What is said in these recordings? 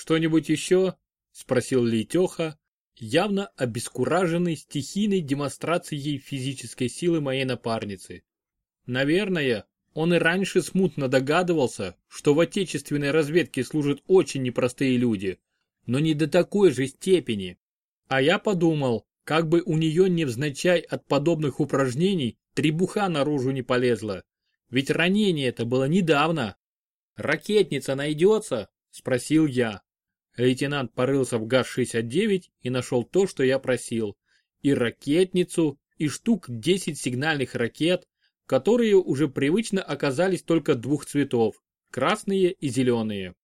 Что-нибудь еще? Спросил Летеха, явно обескураженный стихийной демонстрацией физической силы моей напарницы. Наверное, он и раньше смутно догадывался, что в отечественной разведке служат очень непростые люди, но не до такой же степени. А я подумал, как бы у нее невзначай от подобных упражнений требуха наружу не полезла. Ведь ранение это было недавно. «Ракетница найдется?» – спросил я. Лейтенант порылся в ГАЗ-69 и нашел то, что я просил. И ракетницу, и штук 10 сигнальных ракет, которые уже привычно оказались только двух цветов – красные и зеленые.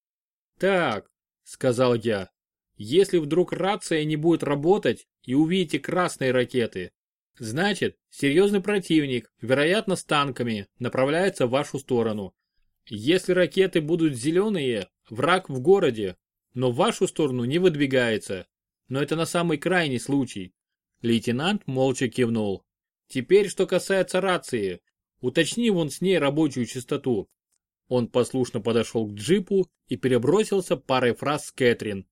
«Так», – сказал я, – «если вдруг рация не будет работать и увидите красные ракеты, значит, серьезный противник, вероятно с танками, направляется в вашу сторону. Если ракеты будут зеленые, враг в городе, но в вашу сторону не выдвигается. Но это на самый крайний случай. Лейтенант молча кивнул. Теперь, что касается рации. Уточни вон с ней рабочую частоту. Он послушно подошел к джипу и перебросился парой фраз с Кэтрин.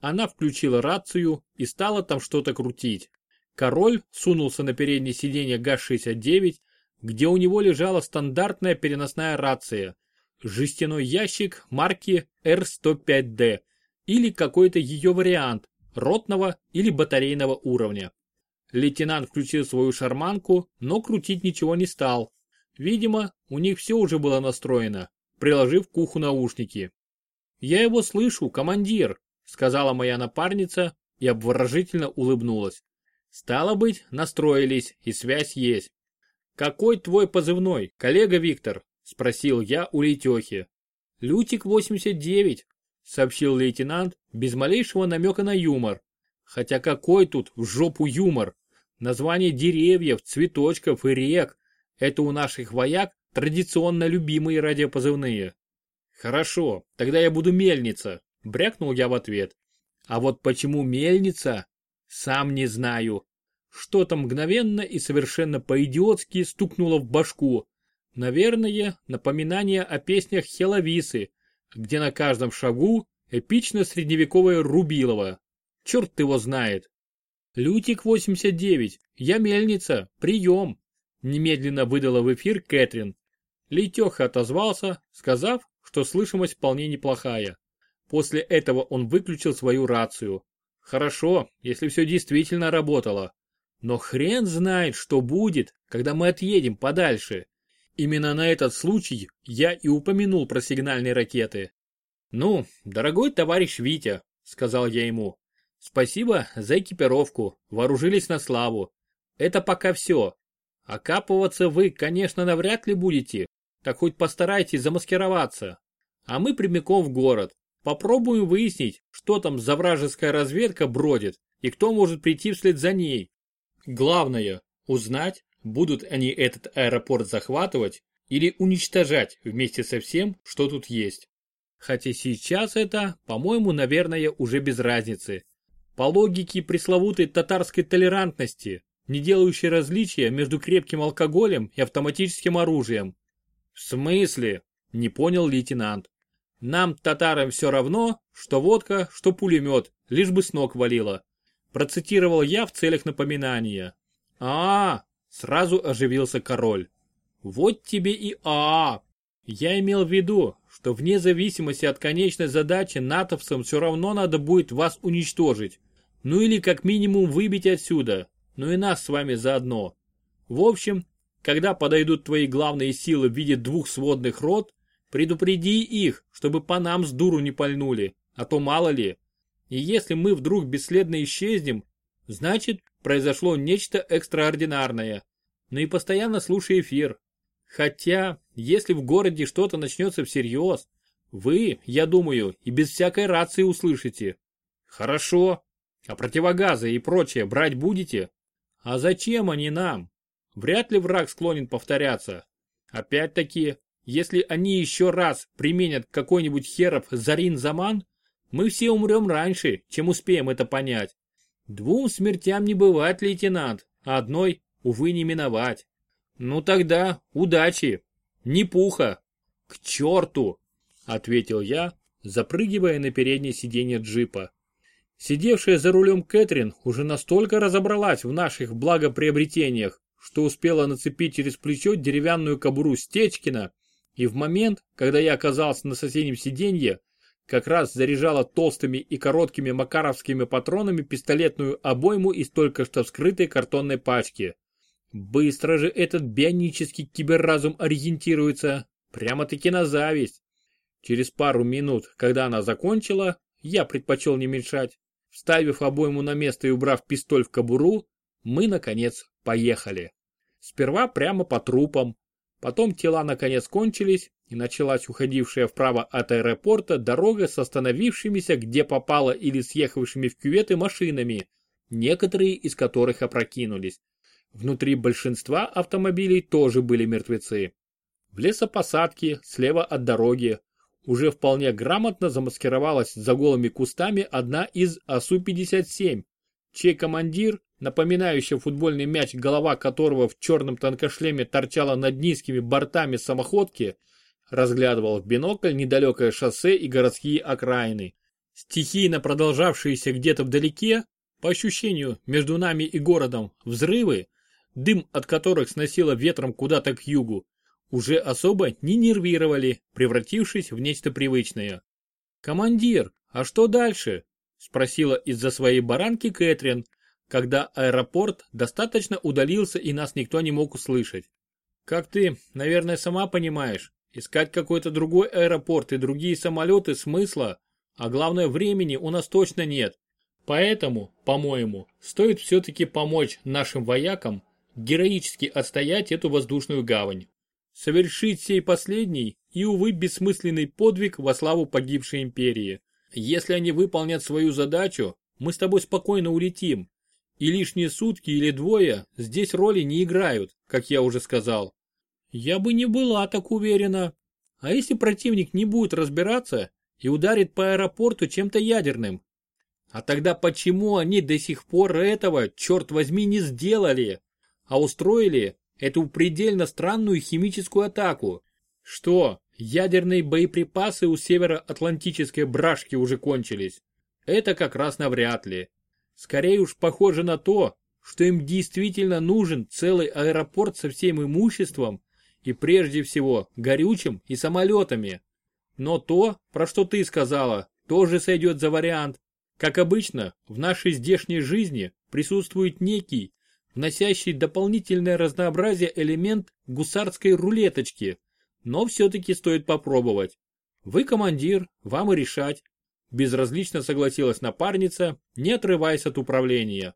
Она включила рацию и стала там что-то крутить. Король сунулся на переднее сиденье ГАЗ-69, где у него лежала стандартная переносная рация. Жестяной ящик марки R105D или какой-то ее вариант, ротного или батарейного уровня. Лейтенант включил свою шарманку, но крутить ничего не стал. Видимо, у них все уже было настроено, приложив к уху наушники. «Я его слышу, командир», — сказала моя напарница и обворожительно улыбнулась. «Стало быть, настроились, и связь есть». «Какой твой позывной, коллега Виктор?» — спросил я у Летехи. «Лютик-89», сообщил лейтенант без малейшего намека на юмор. Хотя какой тут в жопу юмор? Название деревьев, цветочков и рек – это у наших вояк традиционно любимые радиопозывные. Хорошо, тогда я буду мельница, брякнул я в ответ. А вот почему мельница? Сам не знаю. Что-то мгновенно и совершенно по-идиотски стукнуло в башку. Наверное, напоминание о песнях Хеловисы, где на каждом шагу эпично средневековое Рубилово. Черт его знает. Лютик 89, я мельница, прием. Немедленно выдала в эфир Кэтрин. Лейтеха отозвался, сказав, что слышимость вполне неплохая. После этого он выключил свою рацию. Хорошо, если все действительно работало. Но хрен знает, что будет, когда мы отъедем подальше. Именно на этот случай я и упомянул про сигнальные ракеты. «Ну, дорогой товарищ Витя», — сказал я ему, — «спасибо за экипировку, вооружились на славу. Это пока все. Окапываться вы, конечно, навряд ли будете, так хоть постарайтесь замаскироваться. А мы прямиком в город. Попробуем выяснить, что там за вражеская разведка бродит и кто может прийти вслед за ней. Главное – узнать, Будут они этот аэропорт захватывать или уничтожать вместе со всем, что тут есть. Хотя сейчас это, по-моему, наверное, уже без разницы. По логике пресловутой татарской толерантности, не делающей различия между крепким алкоголем и автоматическим оружием. В смысле? Не понял лейтенант. Нам, татарам, все равно, что водка, что пулемет, лишь бы с ног валило. Процитировал я в целях напоминания. А, Сразу оживился король. Вот тебе и а, Я имел в виду, что вне зависимости от конечной задачи натовцам все равно надо будет вас уничтожить. Ну или как минимум выбить отсюда, ну и нас с вами заодно. В общем, когда подойдут твои главные силы в виде двух сводных рот, предупреди их, чтобы по нам с дуру не пальнули, а то мало ли. И если мы вдруг бесследно исчезнем, значит произошло нечто экстраординарное. Ну и постоянно слушай эфир. Хотя, если в городе что-то начнется всерьез, вы, я думаю, и без всякой рации услышите. Хорошо. А противогазы и прочее брать будете? А зачем они нам? Вряд ли враг склонен повторяться. Опять-таки, если они еще раз применят какой-нибудь херов Зарин-Заман, мы все умрем раньше, чем успеем это понять. Двум смертям не бывает, лейтенант, а одной, увы, не миновать. Ну тогда, удачи. Не пуха. К черту, ответил я запрыгивая на переднее сиденье джипа. Сидевшая за рулем Кэтрин уже настолько разобралась в наших благоприобретениях, что успела нацепить через плечо деревянную кобуру Стечкина, и в момент, когда я оказался на соседнем сиденье, как раз заряжала толстыми и короткими макаровскими патронами пистолетную обойму из только что вскрытой картонной пачки. Быстро же этот бионический киберразум ориентируется, прямо-таки на зависть. Через пару минут, когда она закончила, я предпочел не мешать. Вставив обойму на место и убрав пистоль в кобуру, мы, наконец, поехали. Сперва прямо по трупам. Потом тела наконец кончились, и началась уходившая вправо от аэропорта дорога с остановившимися где попало или съехавшими в кюветы машинами, некоторые из которых опрокинулись. Внутри большинства автомобилей тоже были мертвецы. В лесопосадке, слева от дороги, уже вполне грамотно замаскировалась за голыми кустами одна из АСУ-57, чей командир, напоминающий футбольный мяч, голова которого в черном танкошлеме торчала над низкими бортами самоходки, разглядывал в бинокль недалекое шоссе и городские окраины. Стихийно продолжавшиеся где-то вдалеке, по ощущению, между нами и городом, взрывы, дым от которых сносило ветром куда-то к югу, уже особо не нервировали, превратившись в нечто привычное. «Командир, а что дальше?» – спросила из-за своей баранки Кэтрин, когда аэропорт достаточно удалился и нас никто не мог услышать. «Как ты, наверное, сама понимаешь, искать какой-то другой аэропорт и другие самолеты смысла, а главное времени у нас точно нет. Поэтому, по-моему, стоит все-таки помочь нашим воякам героически отстоять эту воздушную гавань совершить сей последний и, увы, бессмысленный подвиг во славу погибшей империи. Если они выполнят свою задачу, мы с тобой спокойно улетим. И лишние сутки или двое здесь роли не играют, как я уже сказал. Я бы не была так уверена. А если противник не будет разбираться и ударит по аэропорту чем-то ядерным? А тогда почему они до сих пор этого, черт возьми, не сделали? А устроили эту предельно странную химическую атаку. Что, ядерные боеприпасы у североатлантической брашки уже кончились? Это как раз навряд ли. Скорее уж похоже на то, что им действительно нужен целый аэропорт со всем имуществом и прежде всего горючим и самолетами. Но то, про что ты сказала, тоже сойдет за вариант. Как обычно, в нашей здешней жизни присутствует некий, вносящий дополнительное разнообразие элемент гусарской рулеточки, но все-таки стоит попробовать. Вы командир, вам и решать. Безразлично согласилась напарница, не отрываясь от управления.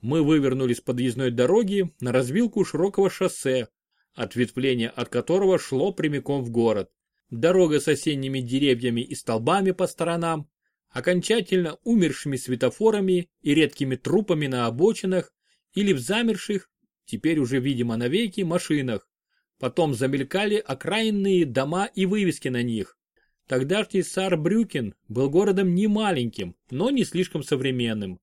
Мы вывернули с подъездной дороги на развилку широкого шоссе, ответвление от которого шло прямиком в город. Дорога с осенними деревьями и столбами по сторонам, окончательно умершими светофорами и редкими трупами на обочинах, или в замерших, теперь уже видимо навеки, машинах. Потом замелькали окраинные дома и вывески на них. Тогдашний Сарбрюкен был городом не маленьким, но не слишком современным.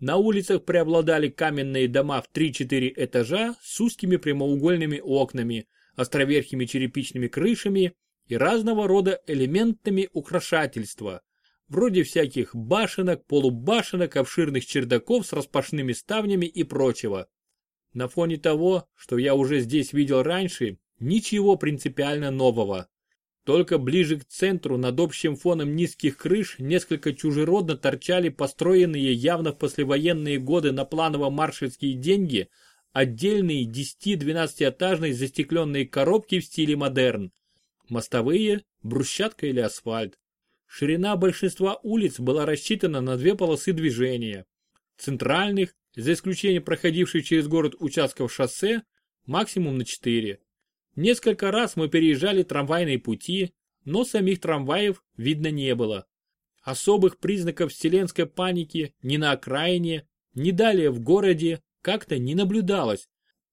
На улицах преобладали каменные дома в 3-4 этажа с узкими прямоугольными окнами, островерхими черепичными крышами и разного рода элементами украшательства, вроде всяких башенок, полубашенок, обширных чердаков с распашными ставнями и прочего. На фоне того, что я уже здесь видел раньше, ничего принципиально нового. Только ближе к центру над общим фоном низких крыш несколько чужеродно торчали построенные явно в послевоенные годы на планово-маршальские деньги отдельные 10-12-этажные застекленные коробки в стиле модерн. Мостовые, брусчатка или асфальт. Ширина большинства улиц была рассчитана на две полосы движения. Центральных, за исключением проходивших через город участков шоссе, максимум на четыре. Несколько раз мы переезжали трамвайные пути, но самих трамваев видно не было. Особых признаков вселенской паники ни на окраине, ни далее в городе как-то не наблюдалось.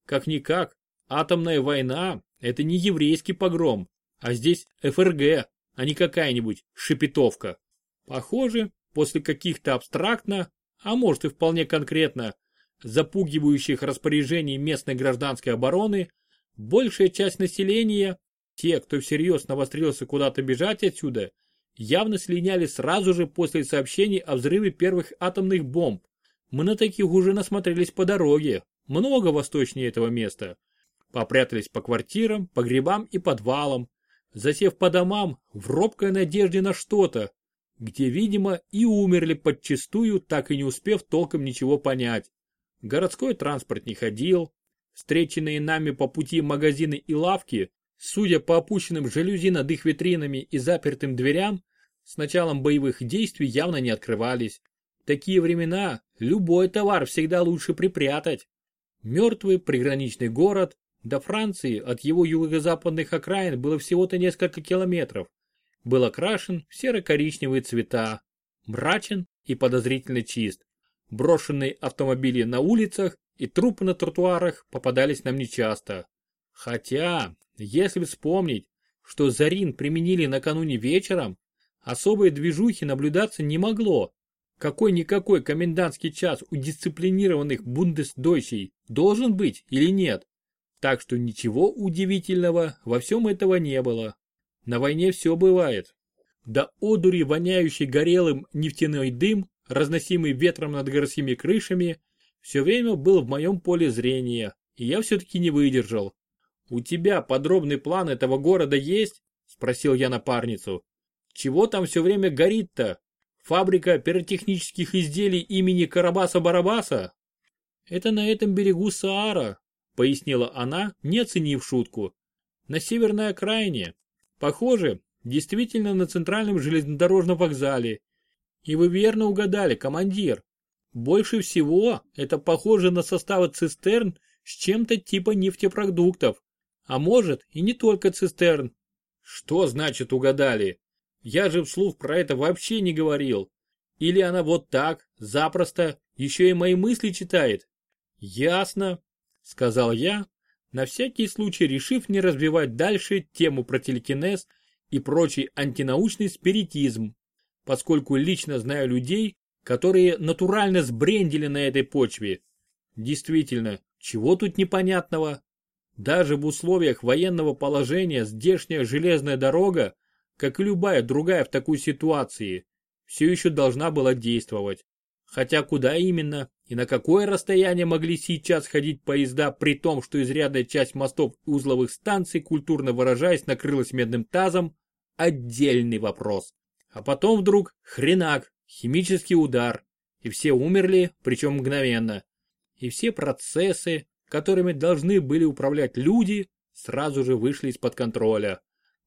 Как-никак, атомная война – это не еврейский погром, а здесь ФРГ, а не какая-нибудь шепетовка. Похоже, после каких-то абстрактно, а может и вполне конкретно, запугивающих распоряжений местной гражданской обороны, большая часть населения, те, кто всерьез навострился куда-то бежать отсюда, явно слиняли сразу же после сообщений о взрыве первых атомных бомб. Мы на таких уже насмотрелись по дороге, много восточнее этого места. Попрятались по квартирам, погребам и подвалам, засев по домам в робкой надежде на что-то, где, видимо, и умерли подчистую, так и не успев толком ничего понять. Городской транспорт не ходил, встреченные нами по пути магазины и лавки, судя по опущенным жалюзи над их витринами и запертым дверям, с началом боевых действий явно не открывались. В такие времена любой товар всегда лучше припрятать. Мертвый приграничный город, до Франции от его юго-западных окраин было всего-то несколько километров. Был окрашен в серо-коричневые цвета, мрачен и подозрительно чист. Брошенные автомобили на улицах и трупы на тротуарах попадались нам нечасто. Хотя, если вспомнить, что Зарин применили накануне вечером, особой движухи наблюдаться не могло. Какой-никакой комендантский час у дисциплинированных бундесдойчей должен быть или нет? Так что ничего удивительного во всем этого не было. На войне все бывает. До одури воняющий горелым нефтяной дым, разносимый ветром над городскими крышами, все время был в моем поле зрения, и я все-таки не выдержал. «У тебя подробный план этого города есть?» – спросил я напарницу. «Чего там все время горит-то? Фабрика пиротехнических изделий имени Карабаса-Барабаса?» «Это на этом берегу Саара», – пояснила она, не оценив шутку. «На северной окраине. Похоже, действительно на центральном железнодорожном вокзале. И вы верно угадали, командир. Больше всего это похоже на составы цистерн с чем-то типа нефтепродуктов. А может и не только цистерн. Что значит угадали? Я же вслух про это вообще не говорил. Или она вот так, запросто, еще и мои мысли читает? Ясно, сказал я, на всякий случай решив не развивать дальше тему про телекинез и прочий антинаучный спиритизм, поскольку лично знаю людей, которые натурально сбрендили на этой почве. Действительно, чего тут непонятного? Даже в условиях военного положения здешняя железная дорога, как и любая другая в такой ситуации, все еще должна была действовать. Хотя куда именно и на какое расстояние могли сейчас ходить поезда при том, что изрядная часть мостов и узловых станций, культурно выражаясь, накрылась медным тазом, отдельный вопрос. А потом вдруг хренак, химический удар, и все умерли, причем мгновенно. И все процессы, которыми должны были управлять люди, сразу же вышли из-под контроля.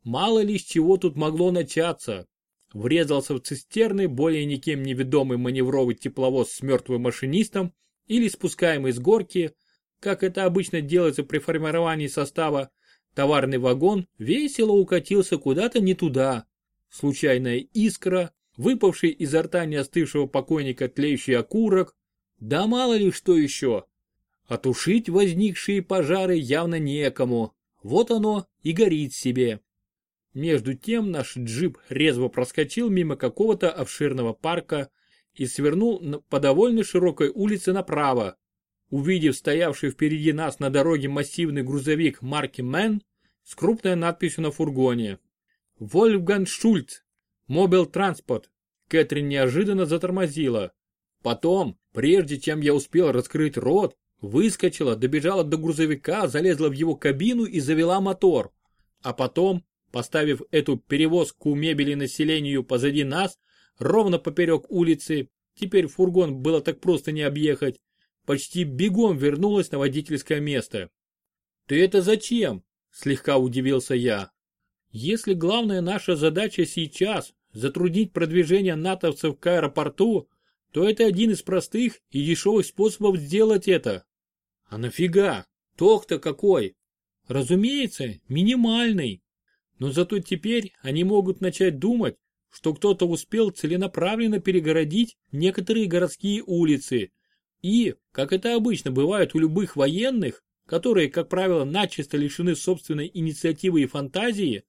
Мало ли с чего тут могло начаться. Врезался в цистерны более никем не ведомый маневровый тепловоз с мертвым машинистом или спускаемый с горки, как это обычно делается при формировании состава, товарный вагон весело укатился куда-то не туда. Случайная искра, выпавший изо рта не остывшего покойника тлеющий окурок, да мало ли что еще. Отушить возникшие пожары явно некому. Вот оно и горит себе. Между тем наш джип резво проскочил мимо какого-то обширного парка и свернул по довольно широкой улице направо. Увидев стоявший впереди нас на дороге массивный грузовик марки MAN с крупной надписью на фургоне. Wolfgang Schulz, Möbeltransport. Кэтрин неожиданно затормозила. Потом, прежде чем я успел раскрыть рот, Выскочила, добежала до грузовика, залезла в его кабину и завела мотор. А потом, поставив эту перевозку мебели населению позади нас, ровно поперек улицы, теперь фургон было так просто не объехать, почти бегом вернулась на водительское место. «Ты это зачем?» – слегка удивился я. «Если главная наша задача сейчас – затруднить продвижение натовцев к аэропорту, то это один из простых и дешевых способов сделать это. А нафига? Толк-то какой? Разумеется, минимальный. Но зато теперь они могут начать думать, что кто-то успел целенаправленно перегородить некоторые городские улицы. И, как это обычно бывает у любых военных, которые, как правило, начисто лишены собственной инициативы и фантазии,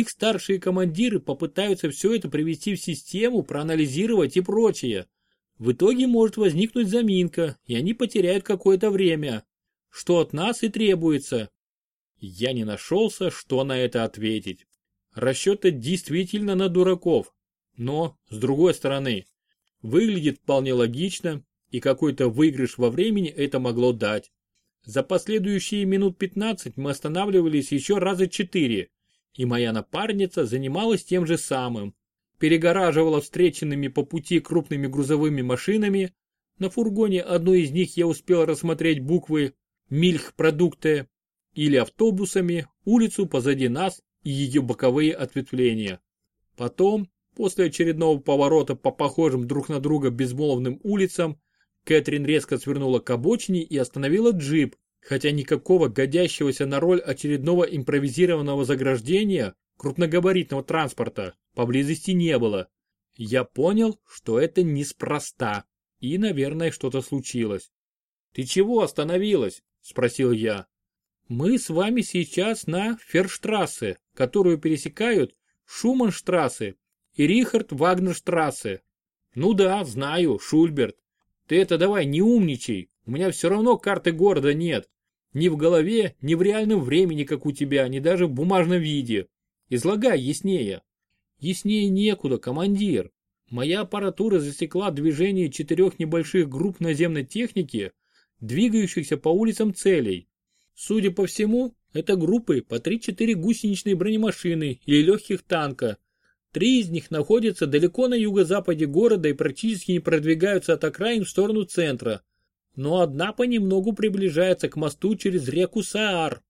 их старшие командиры попытаются все это привести в систему, проанализировать и прочее. В итоге может возникнуть заминка, и они потеряют какое-то время. Что от нас и требуется. Я не нашелся, что на это ответить. расчеты действительно на дураков. Но, с другой стороны, выглядит вполне логично, и какой-то выигрыш во времени это могло дать. За последующие минут 15 мы останавливались еще раза четыре, и моя напарница занималась тем же самым. Перегораживала встреченными по пути крупными грузовыми машинами. На фургоне одной из них я успел рассмотреть буквы «Мильх-продукты» или автобусами, улицу позади нас и ее боковые ответвления. Потом, после очередного поворота по похожим друг на друга безмолвным улицам, Кэтрин резко свернула к обочине и остановила джип, хотя никакого годящегося на роль очередного импровизированного заграждения крупногабаритного транспорта поблизости не было. Я понял, что это неспроста, и, наверное, что-то случилось. «Ты чего остановилась?» – спросил я. «Мы с вами сейчас на Ферштрассе, которую пересекают Шуманштрассе и Рихард Вагнерштрассе. Ну да, знаю, Шульберт. Ты это давай не умничай, у меня все равно карты города нет. Ни в голове, ни в реальном времени, как у тебя, ни даже в бумажном виде. Излагай яснее. Яснее некуда, командир. Моя аппаратура засекла движение четырех небольших групп наземной техники, двигающихся по улицам целей. Судя по всему, это группы по 3-4 гусеничные бронемашины или легких танка, Три из них находятся далеко на юго-западе города и практически не продвигаются от окраин в сторону центра. Но одна понемногу приближается к мосту через реку Саар.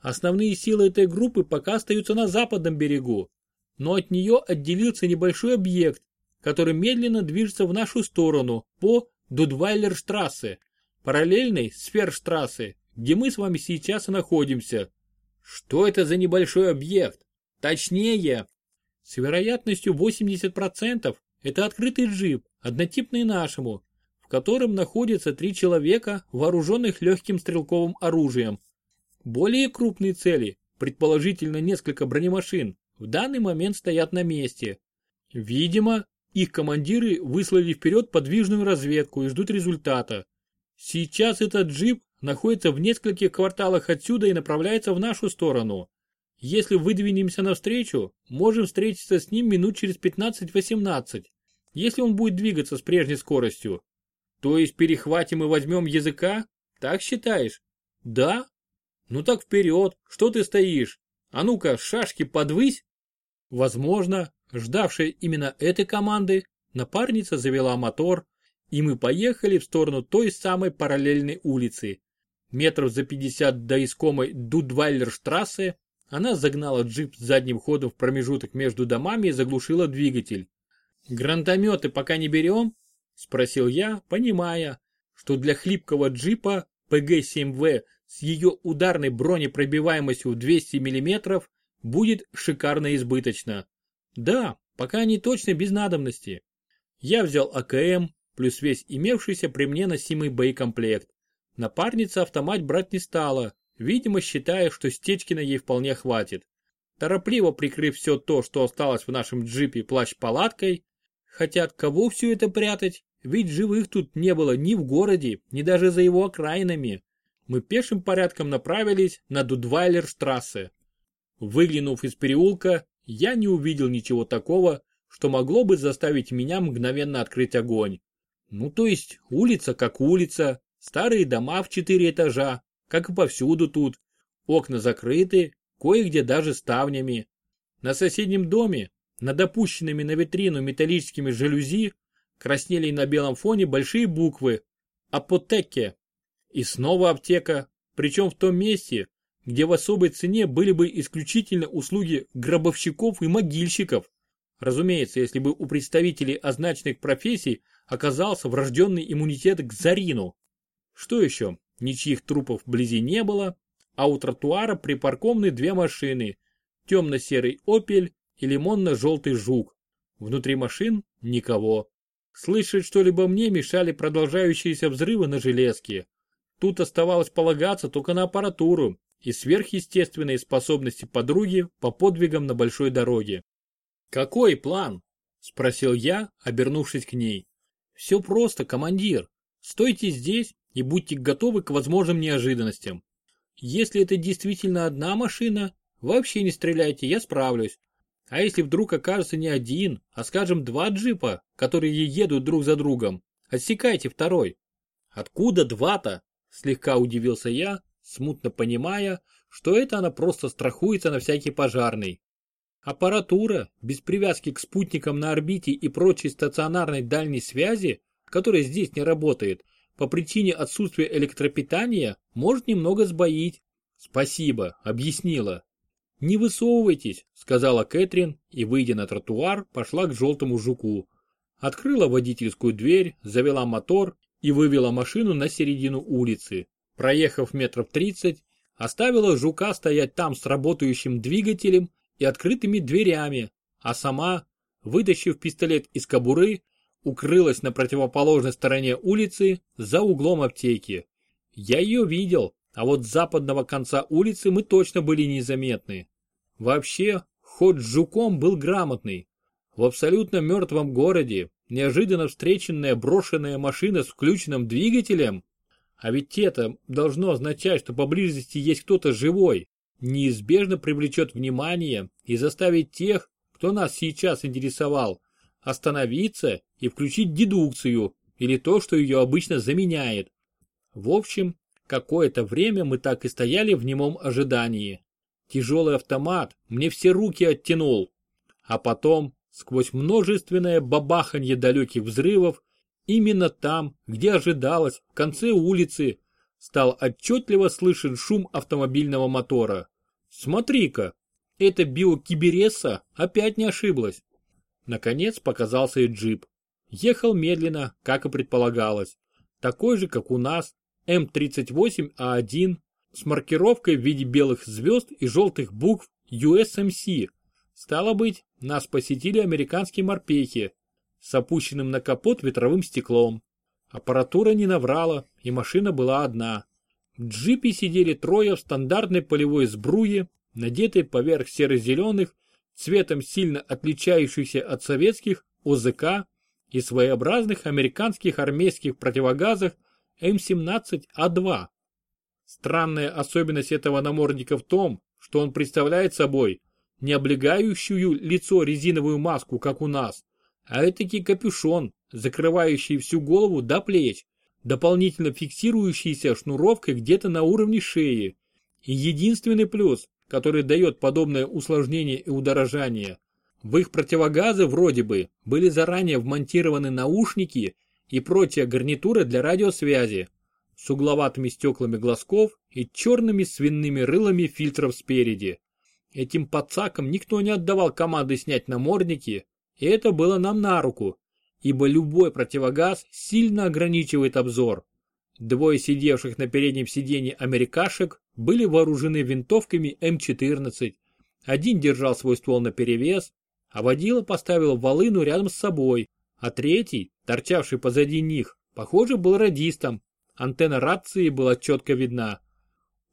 Основные силы этой группы пока остаются на западном берегу, но от нее отделился небольшой объект, который медленно движется в нашу сторону по Дудвайлерштрассе, параллельной Сферштрассе, где мы с вами сейчас и находимся. Что это за небольшой объект? Точнее, с вероятностью 80% это открытый джип, однотипный нашему, в котором находятся три человека, вооруженных легким стрелковым оружием. Более крупные цели, предположительно несколько бронемашин, в данный момент стоят на месте. Видимо, их командиры выслали вперед подвижную разведку и ждут результата. Сейчас этот джип находится в нескольких кварталах отсюда и направляется в нашу сторону. Если выдвинемся навстречу, можем встретиться с ним минут через 15-18, если он будет двигаться с прежней скоростью. То есть перехватим и возьмем языка? Так считаешь? Да? Ну так вперед, что ты стоишь? А ну-ка, шашки подвысь. Возможно, ждавшая именно этой команды, напарница завела мотор, и мы поехали в сторону той самой параллельной улицы. Метров за 50 до искомой Дудвайлерштрассе она загнала джип задним ходом в промежуток между домами и заглушила двигатель. «Гранатометы пока не берем?» – спросил я, понимая, что для хлипкого джипа ПГ-7В с ее ударной бронепробиваемостью в 200 мм будет шикарно избыточно. Да, пока не точно без надобности. Я взял АКМ, плюс весь имевшийся при мне носимый боекомплект. Напарница автомат брать не стала, видимо считая, что Стечкина ей вполне хватит. Торопливо прикрыв все то, что осталось в нашем джипе плащ-палаткой, хотя от кого все это прятать, ведь живых тут не было ни в городе, ни даже за его окраинами. Мы пешим порядком направились на Дудвайлерштрассе. Выглянув из переулка, я не увидел ничего такого, что могло бы заставить меня мгновенно открыть огонь. Ну то есть улица как улица, старые дома в четыре этажа, как и повсюду тут. Окна закрыты, кое-где даже ставнями. На соседнем доме, над опущенными на витрину металлическими жалюзи, краснели на белом фоне большие буквы «Апотеке». И снова аптека, причем в том месте, где в особой цене были бы исключительно услуги гробовщиков и могильщиков. Разумеется, если бы у представителей означенных профессий оказался врожденный иммунитет к зарину. Что еще? Ничьих трупов вблизи не было, а у тротуара припаркованы две машины, темно-серый «Опель» и лимонно-желтый «Жук». Внутри машин никого. Слышать что-либо мне мешали продолжающиеся взрывы на железке. Тут оставалось полагаться только на аппаратуру и сверхъестественные способности подруги по подвигам на большой дороге. «Какой план?» – спросил я, обернувшись к ней. «Все просто, командир. Стойте здесь и будьте готовы к возможным неожиданностям. Если это действительно одна машина, вообще не стреляйте, я справлюсь. А если вдруг окажется не один, а скажем два джипа, которые едут друг за другом, отсекайте второй. Откуда два-то? Слегка удивился я, смутно понимая, что это она просто страхуется на всякий пожарный. Аппаратура, без привязки к спутникам на орбите и прочей стационарной дальней связи, которая здесь не работает, по причине отсутствия электропитания, может немного сбоить. Спасибо, объяснила. Не высовывайтесь, сказала Кэтрин и, выйдя на тротуар, пошла к желтому жуку. Открыла водительскую дверь, завела мотор и вывела машину на середину улицы. Проехав метров тридцать, оставила жука стоять там с работающим двигателем и открытыми дверями, а сама, вытащив пистолет из кобуры, укрылась на противоположной стороне улицы за углом аптеки. Я ее видел, а вот с западного конца улицы мы точно были незаметны. Вообще, ход с жуком был грамотный. В абсолютно мертвом городе неожиданно встреченная брошенная машина с включенным двигателем, а ведь это должно означать, что поблизости есть кто-то живой, неизбежно привлечет внимание и заставит тех, кто нас сейчас интересовал, остановиться и включить дедукцию или то, что ее обычно заменяет. В общем, какое-то время мы так и стояли в немом ожидании. Тяжелый автомат мне все руки оттянул. А потом, сквозь множественное бабаханье далеких взрывов, именно там, где ожидалось, в конце улицы, стал отчетливо слышен шум автомобильного мотора. Смотри-ка, эта биокибереса опять не ошиблась. Наконец показался и джип. Ехал медленно, как и предполагалось. Такой же, как у нас, М38А1 с маркировкой в виде белых звезд и желтых букв USMC. Стало быть, нас посетили американские морпехи с опущенным на капот ветровым стеклом. Аппаратура не наврала, и машина была одна. В джипе сидели трое в стандартной полевой сбруе, надетой поверх серо-зеленых цветом сильно отличающихся от советских ОЗК и своеобразных американских армейских противогазах М17А2. Странная особенность этого намордника в том, что он представляет собой не облегающую лицо резиновую маску, как у нас, а этакий капюшон, закрывающий всю голову до плеч, дополнительно фиксирующийся шнуровкой где-то на уровне шеи. И единственный плюс, который дает подобное усложнение и удорожание. В их противогазы вроде бы были заранее вмонтированы наушники и прочая гарнитура для радиосвязи с угловатыми стеклами глазков и черными свинными рылами фильтров спереди. Этим пацакам никто не отдавал команды снять намордники, и это было нам на руку, ибо любой противогаз сильно ограничивает обзор. Двое сидевших на переднем сиденье америкашек были вооружены винтовками М14. Один держал свой ствол наперевес, а водила поставил волыну рядом с собой, а третий, торчавший позади них, похоже, был радистом. Антенна рации была четко видна.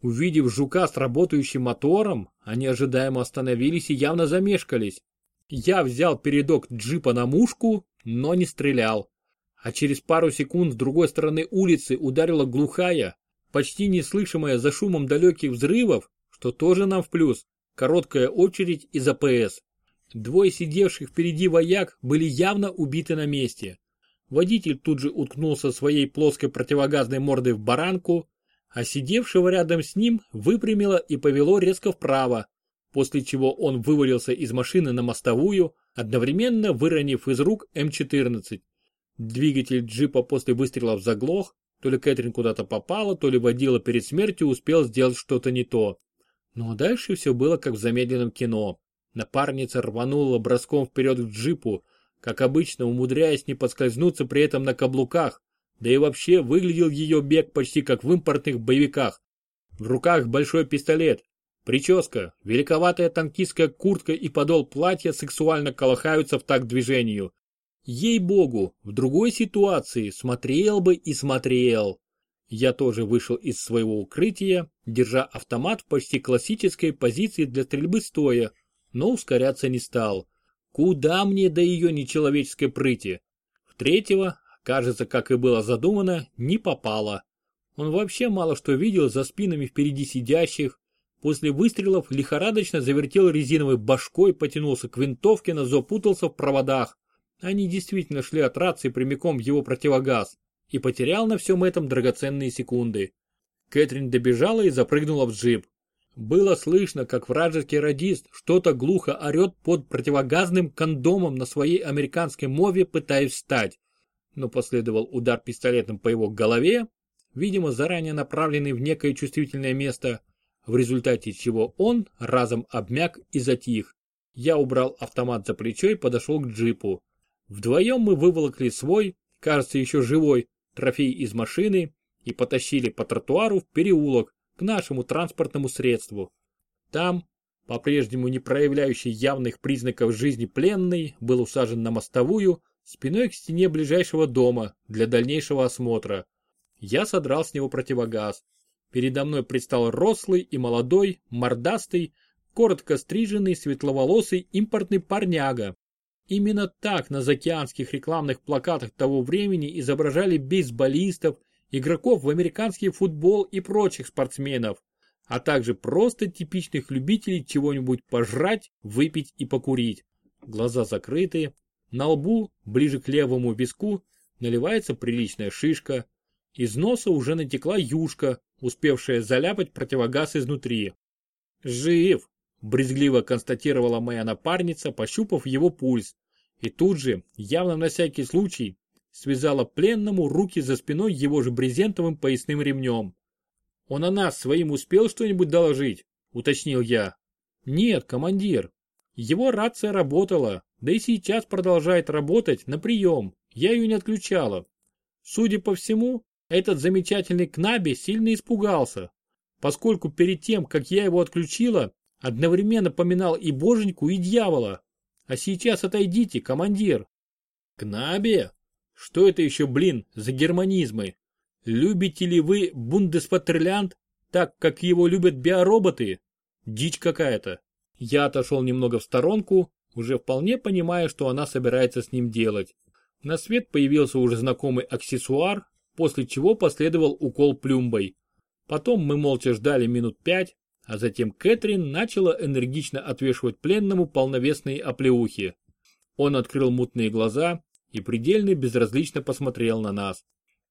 Увидев жука с работающим мотором, они ожидаемо остановились и явно замешкались. Я взял передок джипа на мушку, но не стрелял. А через пару секунд с другой стороны улицы ударила глухая, почти неслышимая за шумом далеких взрывов, что тоже нам в плюс, короткая очередь из АПС. Двое сидевших впереди вояк были явно убиты на месте. Водитель тут же уткнулся своей плоской противогазной мордой в баранку, а сидевшего рядом с ним выпрямило и повело резко вправо, после чего он вывалился из машины на мостовую, одновременно выронив из рук М14. Двигатель джипа после выстрелов заглох, то ли Кэтрин куда-то попала, то ли водила перед смертью успел сделать что-то не то. Ну а дальше все было как в замедленном кино. Напарница рванула броском вперед к джипу, как обычно умудряясь не подскользнуться при этом на каблуках, да и вообще выглядел ее бег почти как в импортных боевиках. В руках большой пистолет, прическа, великоватая танкистская куртка и подол платья сексуально колыхаются в такт движению. Ей-богу, в другой ситуации смотрел бы и смотрел. Я тоже вышел из своего укрытия, держа автомат в почти классической позиции для стрельбы стоя, но ускоряться не стал. Куда мне до ее нечеловеческой прыти? В третьего, кажется, как и было задумано, не попало. Он вообще мало что видел за спинами впереди сидящих, после выстрелов лихорадочно завертел резиновой башкой, потянулся к винтовке, но запутался в проводах. Они действительно шли от рации прямиком в его противогаз и потерял на всем этом драгоценные секунды. Кэтрин добежала и запрыгнула в джип. Было слышно, как вражеский радист что-то глухо орет под противогазным кондомом на своей американской мове, пытаясь встать. Но последовал удар пистолетом по его голове, видимо заранее направленный в некое чувствительное место, в результате чего он разом обмяк и затих. Я убрал автомат за плечо и подошел к джипу. Вдвоем мы выволокли свой, кажется еще живой, трофей из машины и потащили по тротуару в переулок к нашему транспортному средству. Там, по-прежнему не проявляющий явных признаков жизни пленный, был усажен на мостовую, спиной к стене ближайшего дома для дальнейшего осмотра. Я содрал с него противогаз. Передо мной предстал рослый и молодой, мордастый, коротко стриженный, светловолосый импортный парняга. Именно так на заокеанских рекламных плакатах того времени изображали бейсболистов, игроков в американский футбол и прочих спортсменов, а также просто типичных любителей чего-нибудь пожрать, выпить и покурить. Глаза закрыты, на лбу, ближе к левому виску, наливается приличная шишка, из носа уже натекла юшка, успевшая заляпать противогаз изнутри. «Жив!» – брезгливо констатировала моя напарница, пощупав его пульс. И тут же, явно на всякий случай, связала пленному руки за спиной его же брезентовым поясным ремнем. «Он о нас своим успел что-нибудь доложить?» – уточнил я. «Нет, командир. Его рация работала, да и сейчас продолжает работать на прием. Я ее не отключала. Судя по всему, этот замечательный Кнаби сильно испугался, поскольку перед тем, как я его отключила, одновременно поминал и боженьку, и дьявола. А сейчас отойдите, командир. Кнаби? Что это еще, блин, за германизмы? Любите ли вы Бундеспатрилянт так, как его любят биороботы? Дичь какая-то. Я отошел немного в сторонку, уже вполне понимая, что она собирается с ним делать. На свет появился уже знакомый аксессуар, после чего последовал укол плюмбой. Потом мы молча ждали минут пять, а затем Кэтрин начала энергично отвешивать пленному полновесные оплеухи. Он открыл мутные глаза и предельно безразлично посмотрел на нас.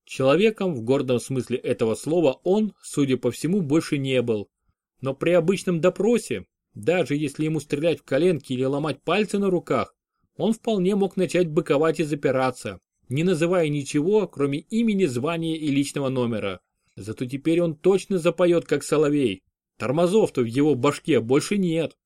Человеком в гордом смысле этого слова он, судя по всему, больше не был. Но при обычном допросе, даже если ему стрелять в коленки или ломать пальцы на руках, он вполне мог начать быковать и запираться, не называя ничего, кроме имени, звания и личного номера. Зато теперь он точно запоет, как соловей. Тормозов-то в его башке больше нет.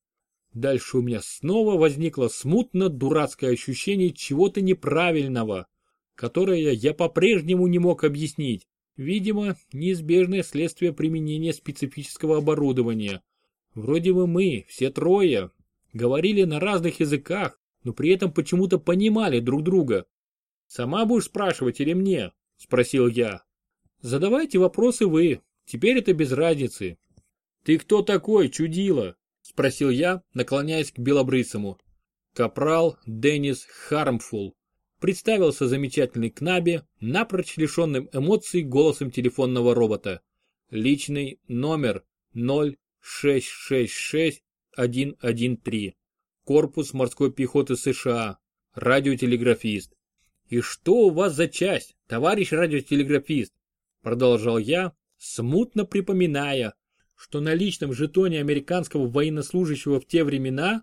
Дальше у меня снова возникло смутно дурацкое ощущение чего-то неправильного, которое я по-прежнему не мог объяснить. Видимо, неизбежное следствие применения специфического оборудования. Вроде бы мы, все трое, говорили на разных языках, но при этом почему-то понимали друг друга. «Сама будешь спрашивать или мне?» – спросил я. «Задавайте вопросы вы, теперь это без разницы». «Ты кто такой, чудило?» – спросил я, наклоняясь к белобрысому. Капрал Деннис Хармфул. Представился замечательный Кнаби, напрочь лишенным эмоций голосом телефонного робота. Личный номер 0666113. Корпус морской пехоты США. Радиотелеграфист. «И что у вас за часть, товарищ радиотелеграфист?» Продолжал я, смутно припоминая, что на личном жетоне американского военнослужащего в те времена,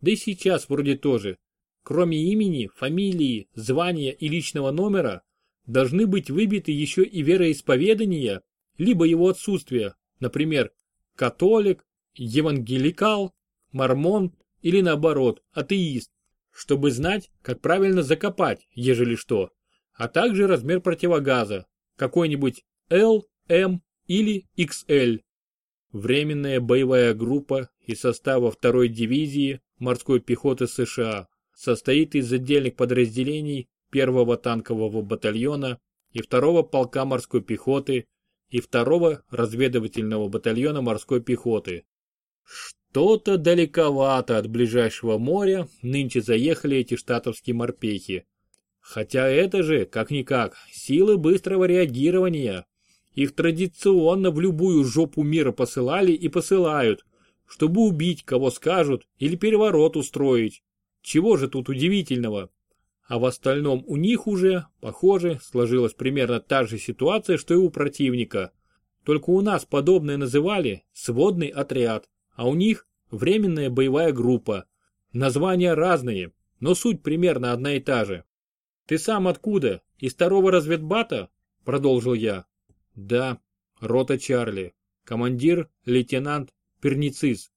да и сейчас вроде тоже, кроме имени, фамилии, звания и личного номера, должны быть выбиты еще и вероисповедания, либо его отсутствие, например, католик, евангеликал, мормон или наоборот, атеист чтобы знать, как правильно закопать, ежели что, а также размер противогаза, какой-нибудь L, M или XL. Временная боевая группа из состава 2-й дивизии морской пехоты США состоит из отдельных подразделений 1-го танкового батальона и 2-го полка морской пехоты и 2-го разведывательного батальона морской пехоты. То-то далековато от ближайшего моря нынче заехали эти штатовские морпехи. Хотя это же, как-никак, силы быстрого реагирования. Их традиционно в любую жопу мира посылали и посылают, чтобы убить, кого скажут, или переворот устроить. Чего же тут удивительного? А в остальном у них уже, похоже, сложилась примерно та же ситуация, что и у противника. Только у нас подобное называли сводный отряд, а у них временная боевая группа. Названия разные, но суть примерно одна и та же. «Ты сам откуда? Из второго разведбата?» – продолжил я. «Да, рота Чарли. Командир, лейтенант Перницис.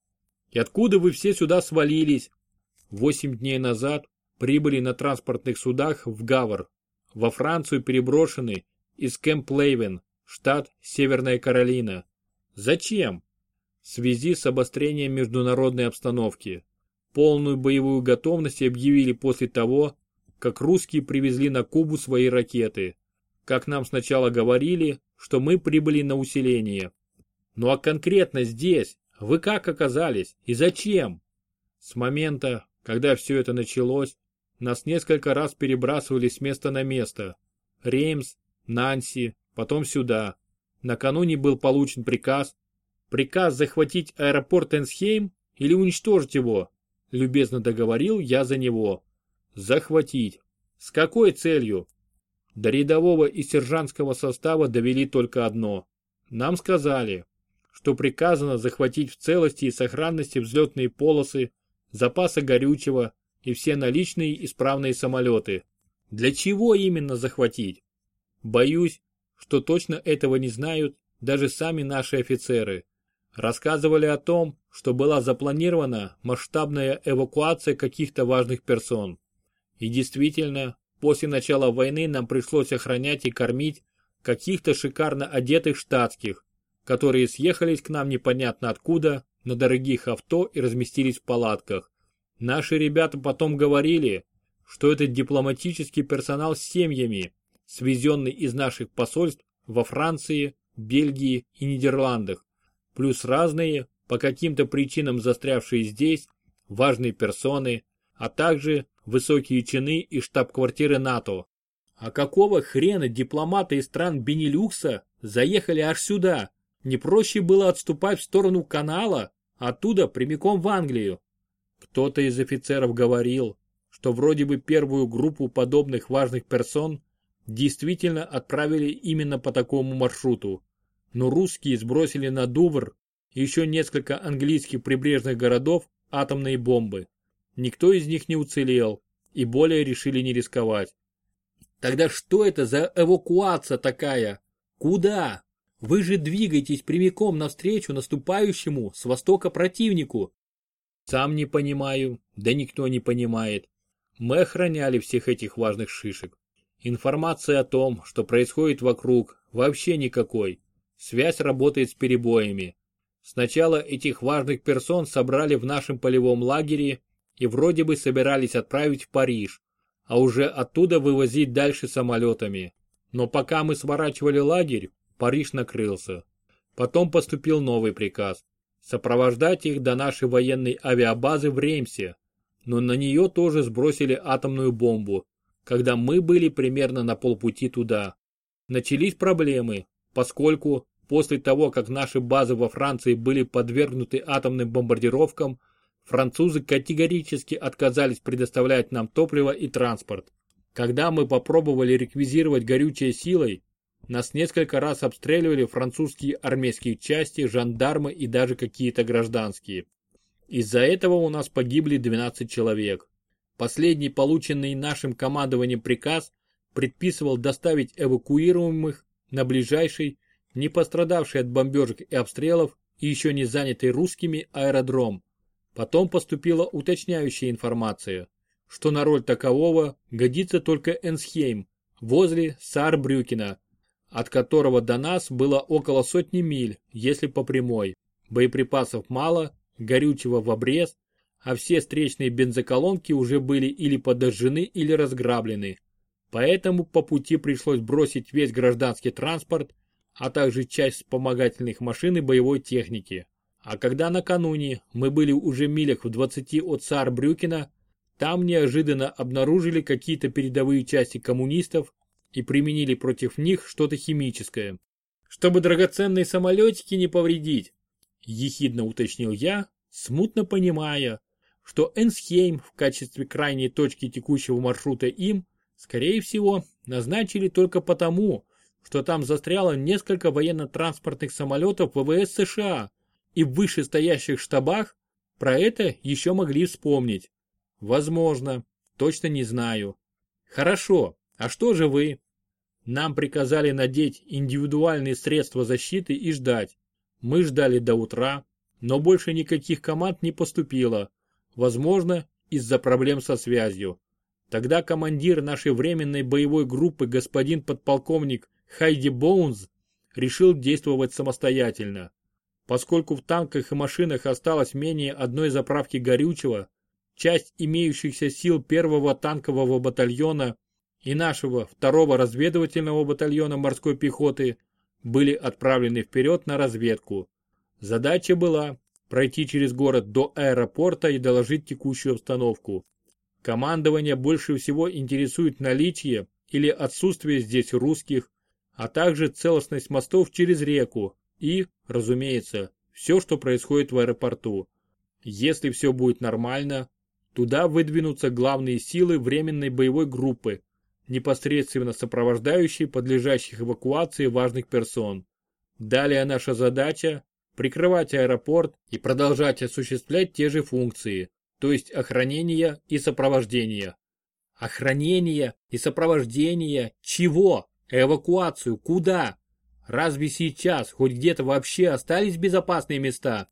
И откуда вы все сюда свалились?» Восемь дней назад прибыли на транспортных судах в Гавр. Во Францию переброшены из Кэмп Лейвен, штат Северная Каролина. Зачем? В связи с обострением международной обстановки. Полную боевую готовность объявили после того, как русские привезли на Кубу свои ракеты. Как нам сначала говорили, что мы прибыли на усиление. Ну а конкретно здесь, вы как оказались и зачем? С момента, когда все это началось, нас несколько раз перебрасывали с места на место. Реймс, Нанси, потом сюда. Накануне был получен приказ. Приказ захватить аэропорт Энсхейм или уничтожить его. Любезно договорил я за него. Захватить. С какой целью? До рядового и сержантского состава довели только одно. Нам сказали, что приказано захватить в целости и сохранности взлетные полосы, запасы горючего и все наличные исправные самолеты. Для чего именно захватить? Боюсь, что точно этого не знают даже сами наши офицеры. Рассказывали о том, что была запланирована масштабная эвакуация каких-то важных персон. И действительно, После начала войны нам пришлось охранять и кормить каких-то шикарно одетых штатских, которые съехались к нам непонятно откуда, на дорогих авто и разместились в палатках. Наши ребята потом говорили, что это дипломатический персонал с семьями, свезенный из наших посольств во Франции, Бельгии и Нидерландах, плюс разные, по каким-то причинам застрявшие здесь, важные персоны, а также высокие чины и штаб-квартиры НАТО. А какого хрена дипломаты из стран Бенилюкса заехали аж сюда? Не проще было отступать в сторону канала, оттуда прямиком в Англию? Кто-то из офицеров говорил, что вроде бы первую группу подобных важных персон действительно отправили именно по такому маршруту. Но русские сбросили на Дувр еще несколько английских прибрежных городов атомные бомбы. Никто из них не уцелел и более решили не рисковать. Тогда что это за эвакуация такая? Куда? Вы же двигаетесь прямиком навстречу наступающему с востока противнику. Сам не понимаю, да никто не понимает. Мы охраняли всех этих важных шишек. Информации о том, что происходит вокруг, вообще никакой. Связь работает с перебоями. Сначала этих важных персон собрали в нашем полевом лагере и вроде бы собирались отправить в Париж, а уже оттуда вывозить дальше самолетами. Но пока мы сворачивали лагерь, Париж накрылся. Потом поступил новый приказ – сопровождать их до нашей военной авиабазы в Реймсе, но на нее тоже сбросили атомную бомбу, когда мы были примерно на полпути туда. Начались проблемы, поскольку после того, как наши базы во Франции были подвергнуты атомным бомбардировкам – французы категорически отказались предоставлять нам топливо и транспорт. Когда мы попробовали реквизировать горючее силой, нас несколько раз обстреливали французские армейские части, жандармы и даже какие-то гражданские. Из-за этого у нас погибли 12 человек. Последний полученный нашим командованием приказ предписывал доставить эвакуируемых на ближайший, не пострадавший от бомбежек и обстрелов и еще не занятый русскими аэродром, Потом поступила уточняющая информация, что на роль такового годится только Энсхейм, возле Саарбрюкена, от которого до нас было около сотни миль, если по прямой. Боеприпасов мало, горючего в обрез, а все встречные бензоколонки уже были или подожжены, или разграблены. Поэтому по пути пришлось бросить весь гражданский транспорт, а также часть вспомогательных машин и боевой техники. А когда накануне мы были уже милях в 20 от Саарбрюкена, там неожиданно обнаружили какие-то передовые части коммунистов и применили против них что-то химическое. чтобы драгоценные самолетики не повредить. Ехидно уточнил я, смутно понимая, что Энсхейм в качестве крайней точки текущего маршрута им, скорее всего, назначили только потому, что там застряло несколько военно-транспортных самолетов ВВС США, и в вышестоящих штабах про это еще могли вспомнить. Возможно, точно не знаю. Хорошо, а что же вы? Нам приказали надеть индивидуальные средства защиты и ждать. Мы ждали до утра, но больше никаких команд не поступило. Возможно, из-за проблем со связью. Тогда командир нашей временной боевой группы господин подполковник Хайди Боунс решил действовать самостоятельно. Поскольку в танках и машинах осталось менее одной заправки горючего, часть имеющихся сил первого танкового батальона и нашего второго разведывательного батальона морской пехоты были отправлены вперед на разведку. Задача была пройти через город до аэропорта и доложить текущую обстановку. Командование больше всего интересует наличие или отсутствие здесь русских, а также целостность мостов через реку и, разумеется, все, что происходит в аэропорту. Если все будет нормально, туда выдвинутся главные силы временной боевой группы, непосредственно сопровождающие подлежащих эвакуации важных персон. Далее наша задача – прикрывать аэропорт и продолжать осуществлять те же функции, то есть охранение и сопровождение. Охранение и сопровождение чего? Эвакуацию куда? Разве сейчас хоть где-то вообще остались безопасные места?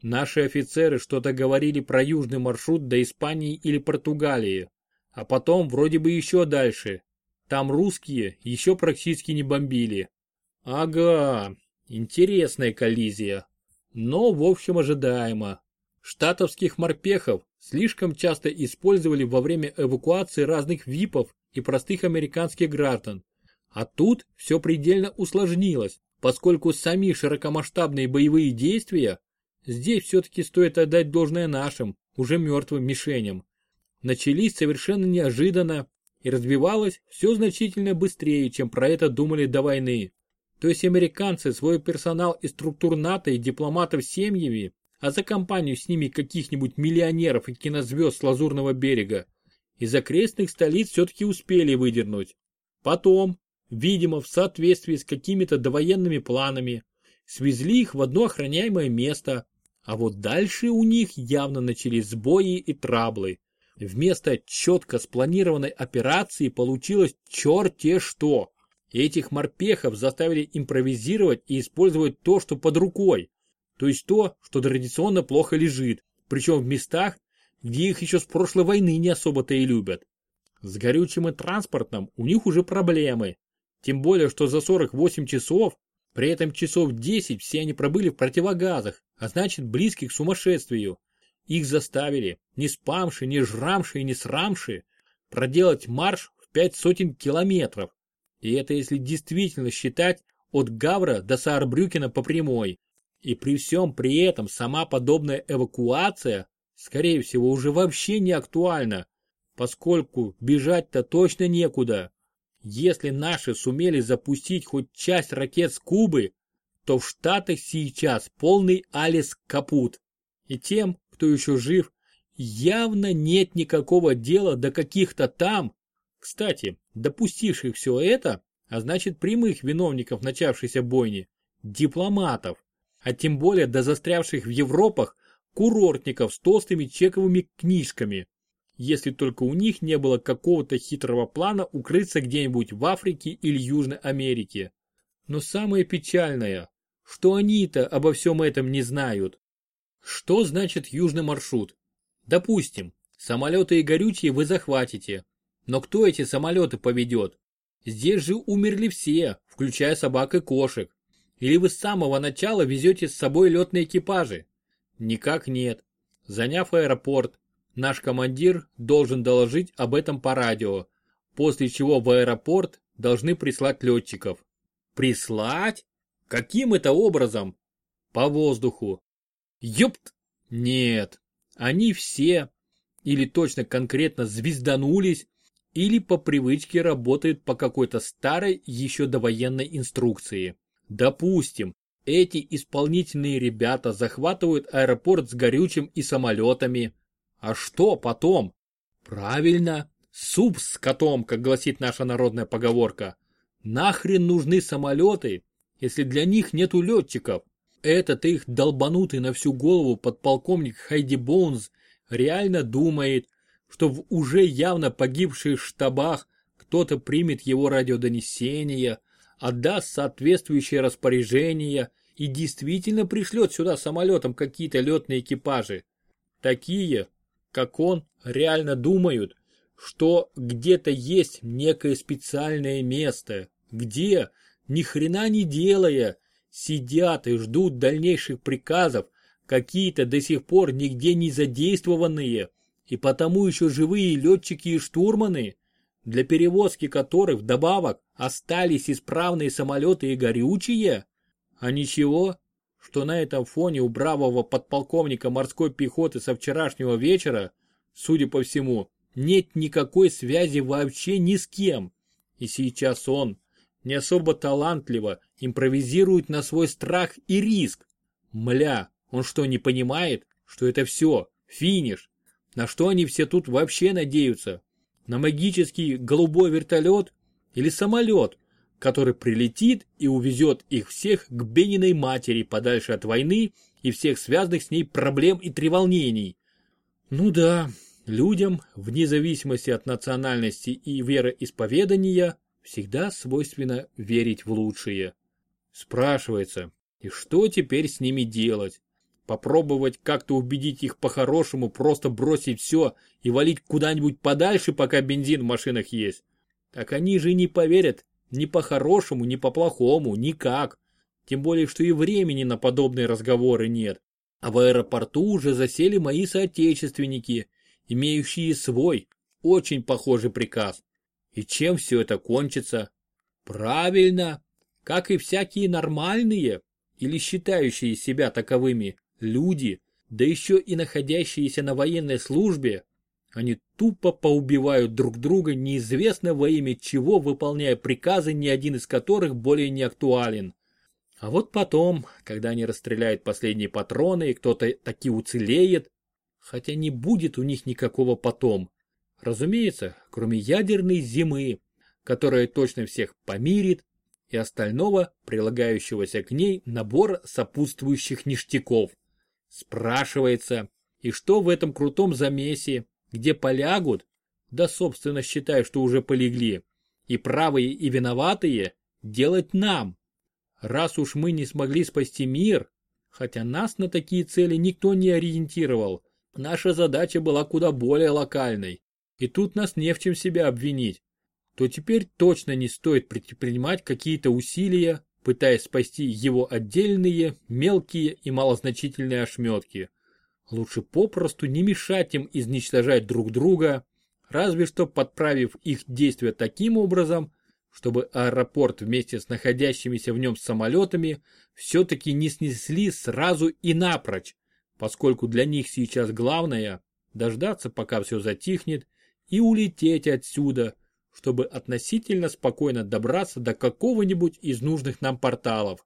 Наши офицеры что-то говорили про южный маршрут до Испании или Португалии. А потом вроде бы еще дальше. Там русские еще практически не бомбили. Ага, интересная коллизия. Но в общем ожидаемо. Штатовских морпехов слишком часто использовали во время эвакуации разных ВИПов и простых американских граждан. А тут все предельно усложнилось, поскольку сами широкомасштабные боевые действия, здесь все-таки стоит отдать должное нашим, уже мертвым мишеням, начались совершенно неожиданно и развивалось все значительно быстрее, чем про это думали до войны. То есть американцы свой персонал из структур НАТО и дипломатов семьями, а за компанию с ними каких-нибудь миллионеров и кинозвезд с Лазурного берега, из окрестных столиц все-таки успели выдернуть. Потом, видимо, в соответствии с какими-то довоенными планами, свезли их в одно охраняемое место, а вот дальше у них явно начались сбои и траблы. Вместо четко спланированной операции получилось черте что. Этих морпехов заставили импровизировать и использовать то, что под рукой. То есть то, что традиционно плохо лежит, причем в местах, где их еще с прошлой войны не особо-то и любят. С горючим и транспортом у них уже проблемы. Тем более, что за 48 часов, при этом часов 10 все они пробыли в противогазах, а значит близких к сумасшествию. Их заставили, не спамши, не жрамши и не срамши, проделать марш в пять сотен километров. И это если действительно считать от Гавра до Саарбрюкена по прямой. И при всем при этом сама подобная эвакуация, скорее всего, уже вообще не актуальна, поскольку бежать-то точно некуда. Если наши сумели запустить хоть часть ракет с Кубы, то в Штатах сейчас полный Алис капут. И тем, кто еще жив, явно нет никакого дела до каких-то там, кстати, допустивших все это, а значит прямых виновников начавшейся бойни, дипломатов, а тем более до застрявших в Европах курортников с толстыми чековыми книжками, если только у них не было какого-то хитрого плана укрыться где-нибудь в Африке или Южной Америке. Но самое печальное, что они-то обо всем этом не знают. Что значит южный маршрут? Допустим, самолеты и горючие вы захватите. Но кто эти самолеты поведет? Здесь же умерли все, включая собак и кошек. Или вы с самого начала везете с собой летные экипажи? Никак нет. Заняв аэропорт, наш командир должен доложить об этом по радио, после чего в аэропорт должны прислать летчиков. Прислать? Каким это образом? По воздуху. Ёпт! Нет, они все, или точно конкретно звезданулись, или по привычке работают по какой-то старой еще довоенной инструкции. Допустим, эти исполнительные ребята захватывают аэропорт с горючим и самолетами. А что потом? Правильно, суп с котом, как гласит наша народная поговорка. Нахрен нужны самолеты, если для них нету летчиков? Этот их долбанутый на всю голову подполковник Хайди Боунс реально думает, что в уже явно погибших штабах кто-то примет его радиодонесение, отдаст соответствующее распоряжение и действительно пришлет сюда самолетом какие-то летные экипажи. Такие, как он, реально думают, что где-то есть некое специальное место, где, ни хрена не делая, сидят и ждут дальнейших приказов какие-то до сих пор нигде не задействованные и потому еще живые летчики и штурманы, для перевозки которых вдобавок остались исправные самолеты и горючие? А ничего, что на этом фоне у бравого подполковника морской пехоты со вчерашнего вечера, судя по всему, нет никакой связи вообще ни с кем. И сейчас он, не особо талантливо, импровизирует на свой страх и риск. Мля, он что, не понимает, что это все, финиш? На что они все тут вообще надеются? На магический голубой вертолет или самолет, который прилетит и увезет их всех к Бениной матери подальше от войны и всех связанных с ней проблем и треволнений? Ну да, людям, вне зависимости от национальности и вероисповедания, всегда свойственно верить в лучшее. Спрашивается, и что теперь с ними делать? Попробовать как-то убедить их по-хорошему просто бросить все и валить куда-нибудь подальше, пока бензин в машинах есть? Так они же не поверят ни по-хорошему, ни по-плохому, никак. Тем более, что и времени на подобные разговоры нет. А в аэропорту уже засели мои соотечественники, имеющие свой, очень похожий приказ. И чем все это кончится? Правильно, как и всякие нормальные или считающие себя таковыми люди, да еще и находящиеся на военной службе, они тупо поубивают друг друга неизвестно во имя чего, выполняя приказы, ни один из которых более не актуален. А вот потом, когда они расстреляют последние патроны и кто-то таки уцелеет, хотя не будет у них никакого потом, Разумеется, кроме ядерной зимы, которая точно всех помирит, и остального, прилагающегося к ней набор сопутствующих ништяков. Спрашивается, и что в этом крутом замесе, где полягут, да собственно считаю, что уже полегли, и правые и виноватые, делать нам? Раз уж мы не смогли спасти мир, хотя нас на такие цели никто не ориентировал, наша задача была куда более локальной и тут нас не в чем себя обвинить, то теперь точно не стоит предпринимать какие-то усилия, пытаясь спасти его отдельные, мелкие и малозначительные ошметки. Лучше попросту не мешать им изничтожать друг друга, разве что подправив их действия таким образом, чтобы аэропорт вместе с находящимися в нем самолетами все-таки не снесли сразу и напрочь, поскольку для них сейчас главное – дождаться, пока все затихнет, и улететь отсюда, чтобы относительно спокойно добраться до какого-нибудь из нужных нам порталов.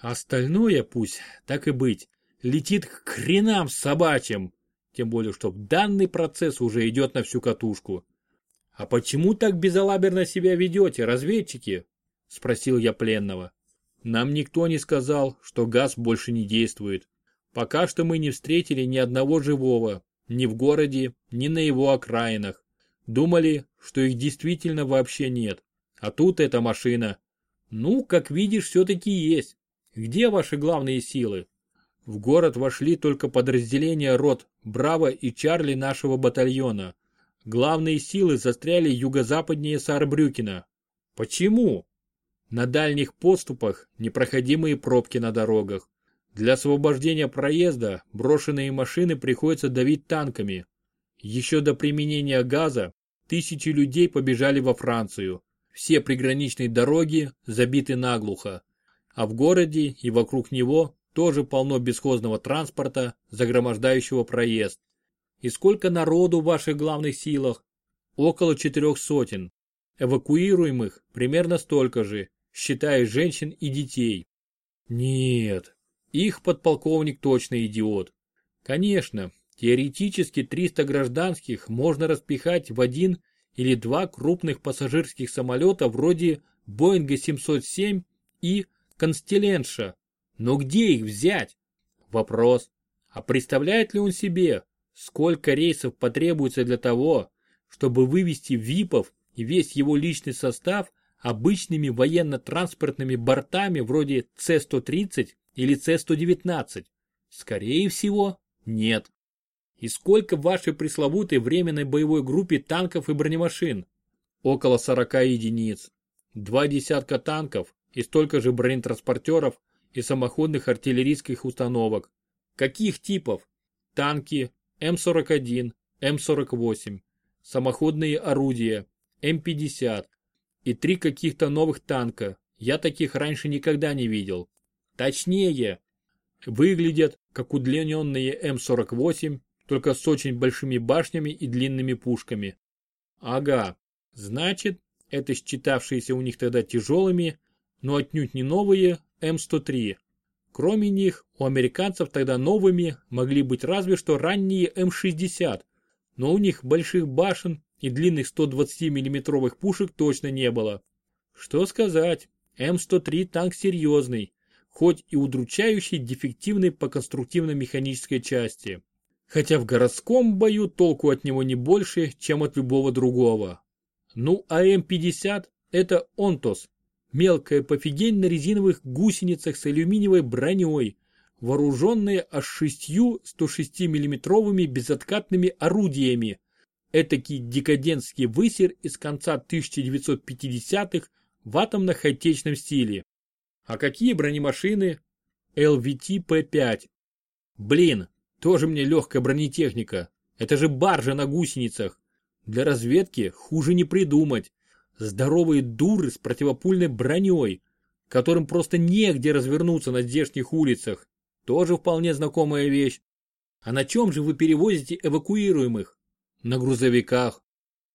Остальное пусть, так и быть, летит к хренам собачьим, тем более что данный процесс уже идет на всю катушку. «А почему так безалаберно себя ведете, разведчики?» – спросил я пленного. «Нам никто не сказал, что газ больше не действует. Пока что мы не встретили ни одного живого, ни в городе, ни на его окраинах. Думали, что их действительно вообще нет. А тут эта машина. Ну, как видишь, все-таки есть. Где ваши главные силы? В город вошли только подразделения рот Браво и Чарли нашего батальона. Главные силы застряли юго-западнее Саарбрюкена. Почему? На дальних подступах непроходимые пробки на дорогах. Для освобождения проезда брошенные машины приходится давить танками. Еще до применения газа Тысячи людей побежали во Францию. Все приграничные дороги забиты наглухо. А в городе и вокруг него тоже полно бесхозного транспорта, загромождающего проезд. И сколько народу в ваших главных силах? Около четырех сотен. Эвакуируемых примерно столько же, считая женщин и детей. Нет, их подполковник точно идиот. Конечно, теоретически 300 гражданских можно распихать в один или два крупных пассажирских самолета вроде Боинга 707 и Констеленша. Но где их взять? Вопрос. А представляет ли он себе, сколько рейсов потребуется для того, чтобы вывести ВИПов и весь его личный состав обычными военно-транспортными бортами вроде С-130 или С-119? Скорее всего, нет. И сколько в вашей пресловутой временной боевой группе танков и бронемашин? Около 40 единиц. Два десятка танков и столько же бронетранспортеров и самоходных артиллерийских установок. Каких типов? Танки М41, М48, самоходные орудия М50 и три каких-то новых танка. Я таких раньше никогда не видел. Точнее, выглядят как удлиненные М48, только с очень большими башнями и длинными пушками. Ага, значит, это считавшиеся у них тогда тяжелыми, но отнюдь не новые М103. Кроме них, у американцев тогда новыми могли быть разве что ранние М60, но у них больших башен и длинных 120 миллиметровых пушек точно не было. Что сказать, М103 танк серьезный, хоть и удручающий дефективный по конструктивно-механической части. Хотя в городском бою толку от него не больше, чем от любого другого. Ну а М50 это Онтос, мелкая пофигень на резиновых гусеницах с алюминиевой броней, вооруженные аж шестью 106 миллиметровыми безоткатными орудиями. Этакий декадентский высер из конца 1950-х в атомно-хай-течном стиле. А какие бронемашины? LVT-P5. Блин, тоже мне легкая бронетехника. Это же баржа на гусеницах. Для разведки хуже не придумать. Здоровые дуры с противопульной броней, которым просто негде развернуться на здешних улицах. Тоже вполне знакомая вещь. А на чем же вы перевозите эвакуируемых? На грузовиках.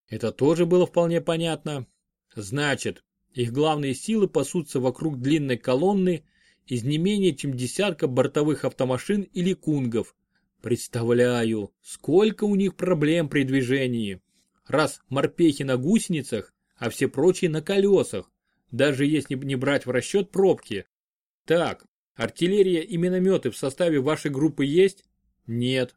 Это тоже было вполне понятно. Значит, их главные силы пасутся вокруг длинной колонны из не менее чем десятка бортовых автомашин или кунгов. Представляю, сколько у них проблем при движении. Раз морпехи на гусеницах, а все прочие на колесах, даже если не брать в расчет пробки. Так, артиллерия и минометы в составе вашей группы есть? Нет.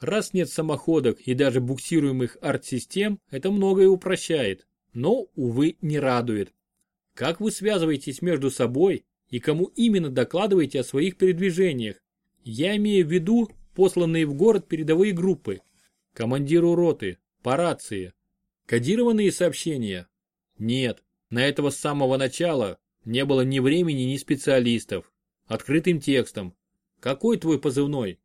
Раз нет самоходок и даже буксируемых арт-систем, это многое упрощает, но, увы, не радует. Как вы связываетесь между собой и кому именно докладываете о своих передвижениях? Я имею в виду посланные в город передовые группы. Командиру роты, по рации. Кодированные сообщения? Нет, на этого с самого начала не было ни времени, ни специалистов. Открытым текстом. Какой твой позывной?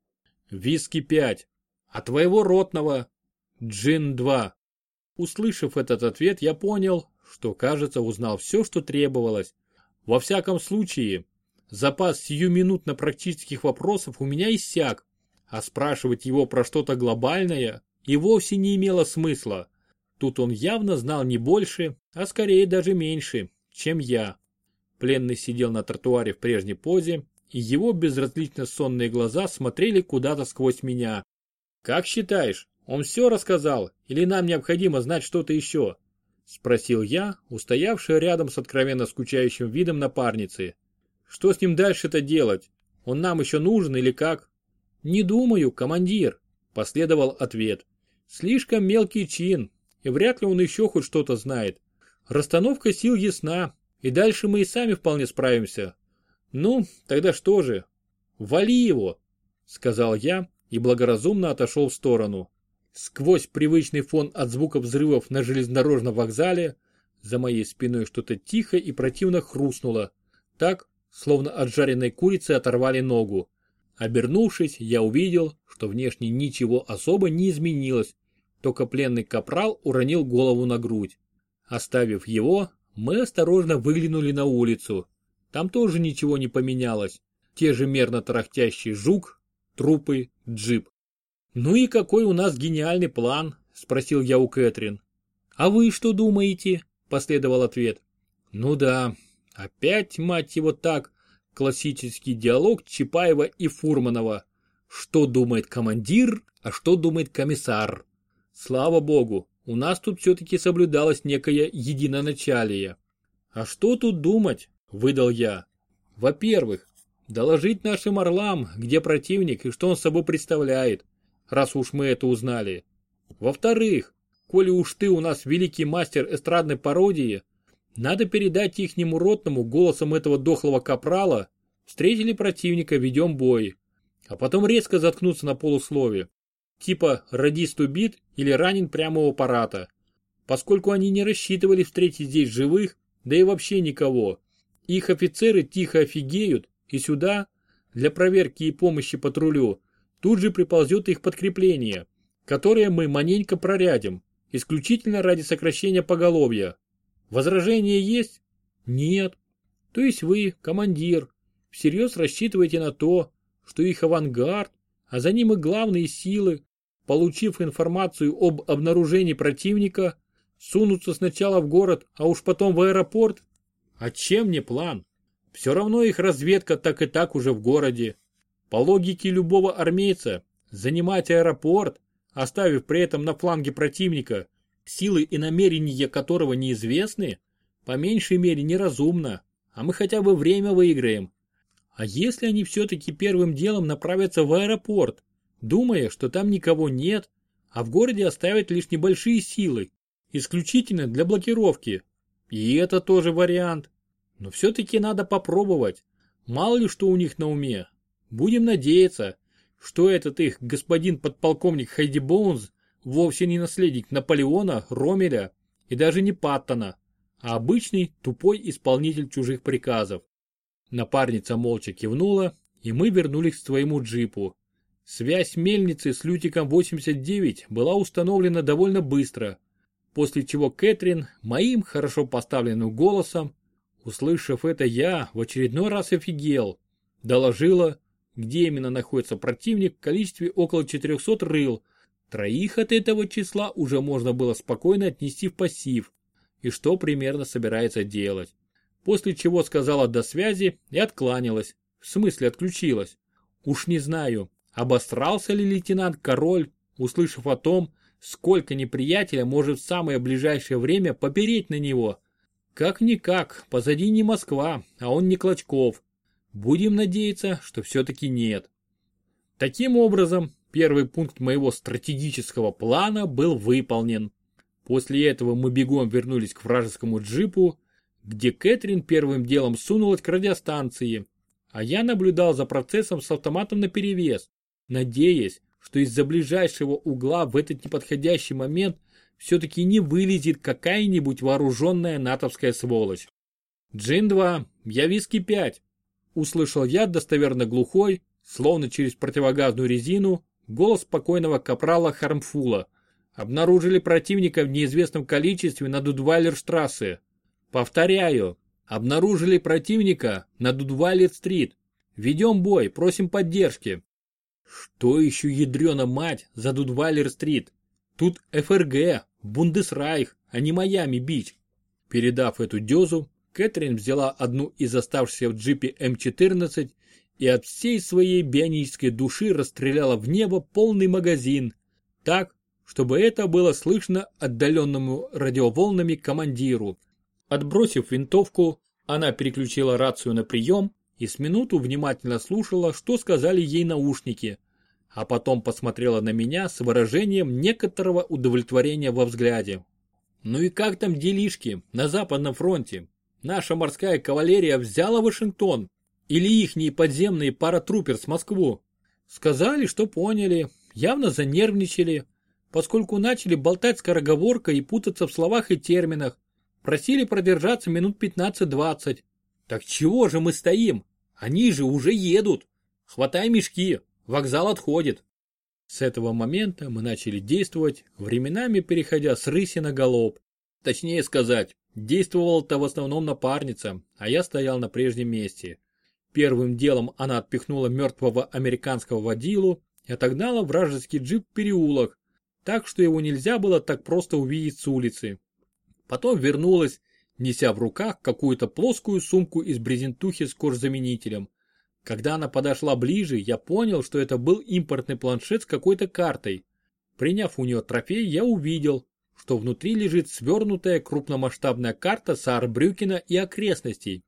Виски 5. А твоего ротного? Джин 2. Услышав этот ответ, я понял, что, кажется, узнал все, что требовалось. Во всяком случае, запас сиюминутно практических вопросов у меня иссяк, а спрашивать его про что-то глобальное и вовсе не имело смысла. Тут он явно знал не больше, а скорее даже меньше, чем я. Пленный сидел на тротуаре в прежней позе, и его безразлично сонные глаза смотрели куда-то сквозь меня. «Как считаешь, он все рассказал, или нам необходимо знать что-то еще?» Спросил я, устоявший рядом с откровенно скучающим видом напарницы. Что с ним дальше-то делать? Он нам еще нужен или как? Не думаю, командир, последовал ответ. Слишком мелкий чин, и вряд ли он еще хоть что-то знает. Расстановка сил ясна, и дальше мы и сами вполне справимся. Ну, тогда что же? Вали его, сказал я и благоразумно отошел в сторону. Сквозь привычный фон от звуков взрывов на железнодорожном вокзале за моей спиной что-то тихо и противно хрустнуло. Так, словно от жареной курицы оторвали ногу. Обернувшись, я увидел, что внешне ничего особо не изменилось, только пленный капрал уронил голову на грудь. Оставив его, мы осторожно выглянули на улицу. Там тоже ничего не поменялось. Те же мерно тарахтящий жук, трупы, джип. «Ну и какой у нас гениальный план?» – спросил я у Кэтрин. «А вы что думаете?» – последовал ответ. «Ну да, опять, мать его, так, Классический диалог Чапаева и Фурманова. Что думает командир, а что думает комиссар? Слава богу, у нас тут все-таки соблюдалось некое единоначалие. А что тут думать, выдал я. Во-первых, доложить нашим орлам, где противник и что он собой представляет, раз уж мы это узнали. Во-вторых, коли уж ты у нас великий мастер эстрадной пародии, надо передать ихнему ротному голосом этого дохлого капрала, встретили противника, ведем бой. А потом резко заткнуться на полуслове. Типа радист убит или ранен прямо у аппарата. Поскольку они не рассчитывали встретить здесь живых, да и вообще никого. Их офицеры тихо офигеют, и сюда, для проверки и помощи патрулю, тут же приползет их подкрепление, которое мы маненько прорядим, исключительно ради сокращения поголовья. Возражения есть? Нет. То есть вы, командир, всерьез рассчитываете на то, что их авангард, а за ним и главные силы, получив информацию об обнаружении противника, сунутся сначала в город, а уж потом в аэропорт? А чем не план? Все равно их разведка так и так уже в городе. По логике любого армейца, занимать аэропорт, оставив при этом на фланге противника силы и намерения которого неизвестны, по меньшей мере неразумно, а мы хотя бы время выиграем. А если они все-таки первым делом направятся в аэропорт, думая, что там никого нет, а в городе оставят лишь небольшие силы, исключительно для блокировки. И это тоже вариант. Но все-таки надо попробовать. Мало ли что у них на уме. Будем надеяться, что этот их господин подполковник Хайди Боунс вовсе не наследник Наполеона, Ромеля и даже не Паттона, а обычный тупой исполнитель чужих приказов. Напарница молча кивнула, и мы вернулись к своему джипу. Связь мельницы с Лютиком 89 была установлена довольно быстро, после чего Кэтрин моим хорошо поставленным голосом, услышав это я, в очередной раз офигел, доложила, где именно находится противник в количестве около 400 рыл, Троих от этого числа уже можно было спокойно отнести в пассив, и что примерно собирается делать. После чего сказала до связи и откланялась, в смысле отключилась. Уж не знаю, обосрался ли лейтенант Король, услышав о том, сколько неприятеля может в самое ближайшее время попереть на него. Как-никак, позади не Москва, а он не Клочков. Будем надеяться, что все-таки нет. Таким образом, Первый пункт моего стратегического плана был выполнен. После этого мы бегом вернулись к вражескому джипу, где Кэтрин первым делом сунулась к радиостанции, а я наблюдал за процессом с автоматом наперевес, надеясь, что из-за ближайшего угла в этот неподходящий момент все-таки не вылезет какая-нибудь вооруженная натовская сволочь. «Джин-2, я виски-5», услышал я достоверно глухой, словно через противогазную резину, голос покойного капрала Хармфула. Обнаружили противника в неизвестном количестве на Дудвайлер-штрассе. Повторяю, обнаружили противника на Дудвайлер-стрит. Ведем бой, просим поддержки. Что еще ядрена мать за Дудвайлер-стрит? Тут ФРГ, Бундесрайх, а не Майами-Бич. Передав эту дезу, Кэтрин взяла одну из оставшихся в джипе М14 и от всей своей бионической души расстреляла в небо полный магазин, так, чтобы это было слышно отдаленному радиоволнами командиру. Отбросив винтовку, она переключила рацию на прием и с минуту внимательно слушала, что сказали ей наушники, а потом посмотрела на меня с выражением некоторого удовлетворения во взгляде. Ну и как там делишки на Западном фронте? Наша морская кавалерия взяла Вашингтон, или ихние подземные паратрупер с Москву. Сказали, что поняли, явно занервничали, поскольку начали болтать скороговоркой и путаться в словах и терминах. Просили продержаться минут 15-20. Так чего же мы стоим? Они же уже едут. Хватай мешки, вокзал отходит. С этого момента мы начали действовать, временами переходя с рыси на голоб. Точнее сказать, действовала-то в основном напарница, а я стоял на прежнем месте. Первым делом она отпихнула мертвого американского водилу и отогнала вражеский джип в переулок, так что его нельзя было так просто увидеть с улицы. Потом вернулась, неся в руках какую-то плоскую сумку из брезентухи с кожзаменителем. Когда она подошла ближе, я понял, что это был импортный планшет с какой-то картой. Приняв у нее трофей, я увидел, что внутри лежит свернутая крупномасштабная карта Саарбрюкена и окрестностей,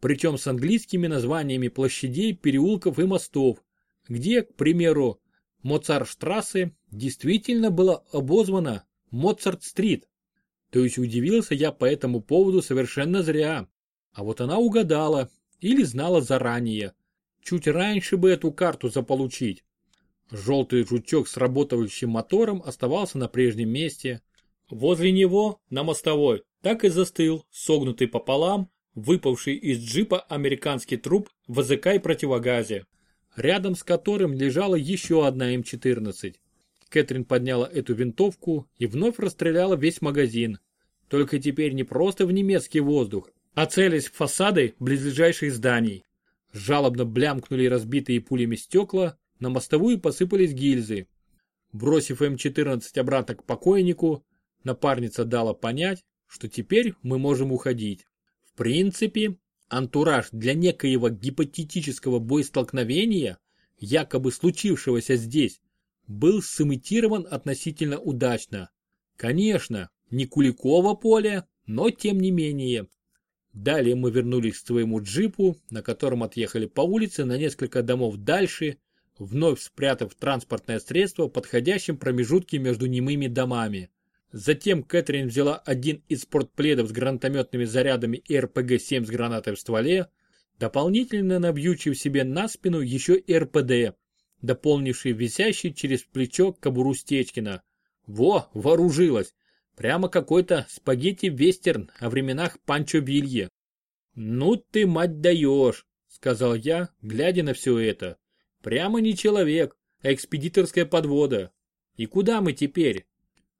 причем с английскими названиями площадей, переулков и мостов, где, к примеру, Моцарт-штрассе действительно была обозвана Моцарт-стрит. То есть удивился я по этому поводу совершенно зря. А вот она угадала или знала заранее. Чуть раньше бы эту карту заполучить. Желтый жучок с работающим мотором оставался на прежнем месте. Возле него, на мостовой, так и застыл, согнутый пополам, выпавший из джипа американский труп в АЗК и противогазе, рядом с которым лежала еще одна М14. Кэтрин подняла эту винтовку и вновь расстреляла весь магазин. Только теперь не просто в немецкий воздух, а целясь в фасады близлежащих зданий. Жалобно блямкнули разбитые пулями стекла, на мостовую посыпались гильзы. Бросив М14 обратно к покойнику, напарница дала понять, что теперь мы можем уходить. В принципе, антураж для некоего гипотетического боестолкновения, якобы случившегося здесь, был сымитирован относительно удачно. Конечно, не Куликово поле, но тем не менее. Далее мы вернулись к своему джипу, на котором отъехали по улице на несколько домов дальше, вновь спрятав транспортное средство в подходящем промежутке между немыми домами. Затем Кэтрин взяла один из спортпледов с гранатометными зарядами и РПГ-7 с гранатой в стволе, дополнительно набьючив себе на спину еще РПД, дополнивший висящий через плечо кобуру Стечкина. Во, вооружилась! Прямо какой-то спагетти-вестерн о временах Панчо Вилье. «Ну ты, мать даешь!» — сказал я, глядя на все это. «Прямо не человек, а экспедиторская подвода. И куда мы теперь?»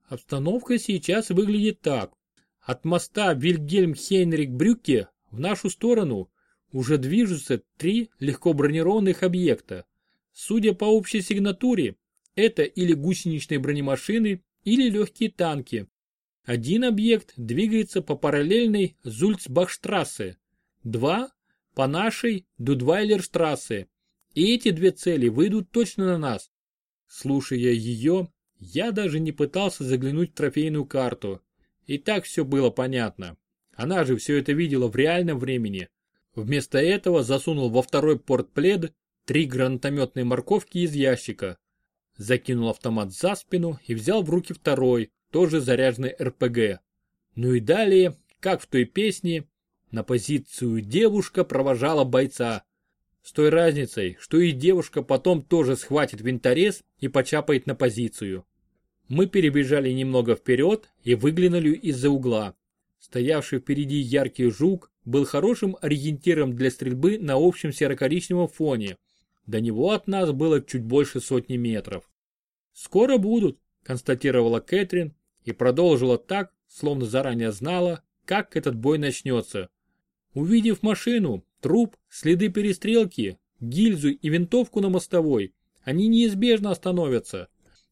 Обстановка сейчас выглядит так. От моста Вильгельм-Хейнрик-Брюкке в нашу сторону уже движутся три легко бронированных объекта. Судя по общей сигнатуре, это или гусеничные бронемашины, или легкие танки. Один объект двигается по параллельной Зульцбахштрассе, два – по нашей Дудвайлерштрассе. И эти две цели выйдут точно на нас. Слушая ее, я даже не пытался заглянуть в трофейную карту. И так все было понятно. Она же все это видела в реальном времени. Вместо этого засунул во второй портплед три гранатометные морковки из ящика. Закинул автомат за спину и взял в руки второй, тоже заряженный РПГ. Ну и далее, как в той песне, на позицию девушка провожала бойца. С той разницей, что и девушка потом тоже схватит винторез и почапает на позицию. Мы перебежали немного вперед и выглянули из-за угла. Стоявший впереди яркий жук был хорошим ориентиром для стрельбы на общем серо-коричневом фоне. До него от нас было чуть больше сотни метров. «Скоро будут», – констатировала Кэтрин и продолжила так, словно заранее знала, как этот бой начнется. Увидев машину, труп, следы перестрелки, гильзу и винтовку на мостовой, они неизбежно остановятся.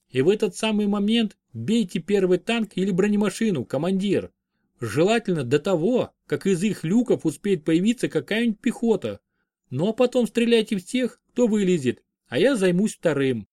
И в этот самый момент бейте первый танк или бронемашину, командир. Желательно до того, как из их люков успеет появиться какая-нибудь пехота. Ну а потом стреляйте в тех, кто вылезет, а я займусь вторым.